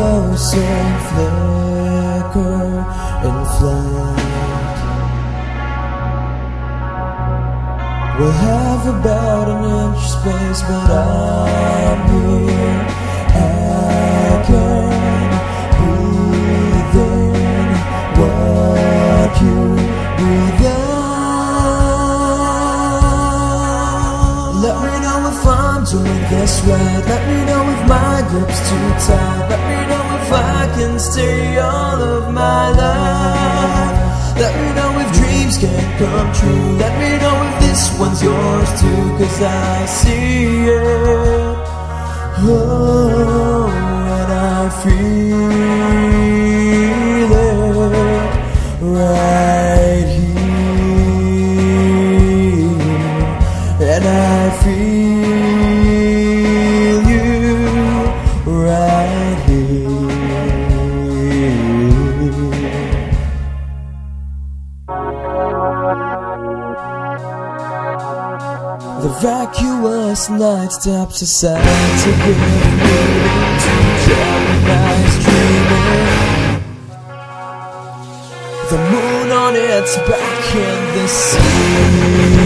close and flicker in flight. We'll have about an inch space, but I'm here. I can breathe in what you breathe out. Let me know if I'm doing this right. Let grip's too tight. Let me know if I can stay all of my life. Let me know if dreams can come true. Let me know if this one's yours too, cause I see it. Oh, and I feel The vacuous night steps aside to give meaning to Gemini's dreaming. The moon on its back in the evening,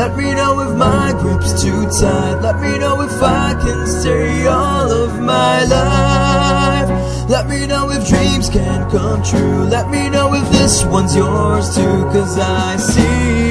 Let me know if my grip's too tight. Let me know if I can stay all of my life. Let me know if dreams can come true. Let me know if this one's yours too, cause I see.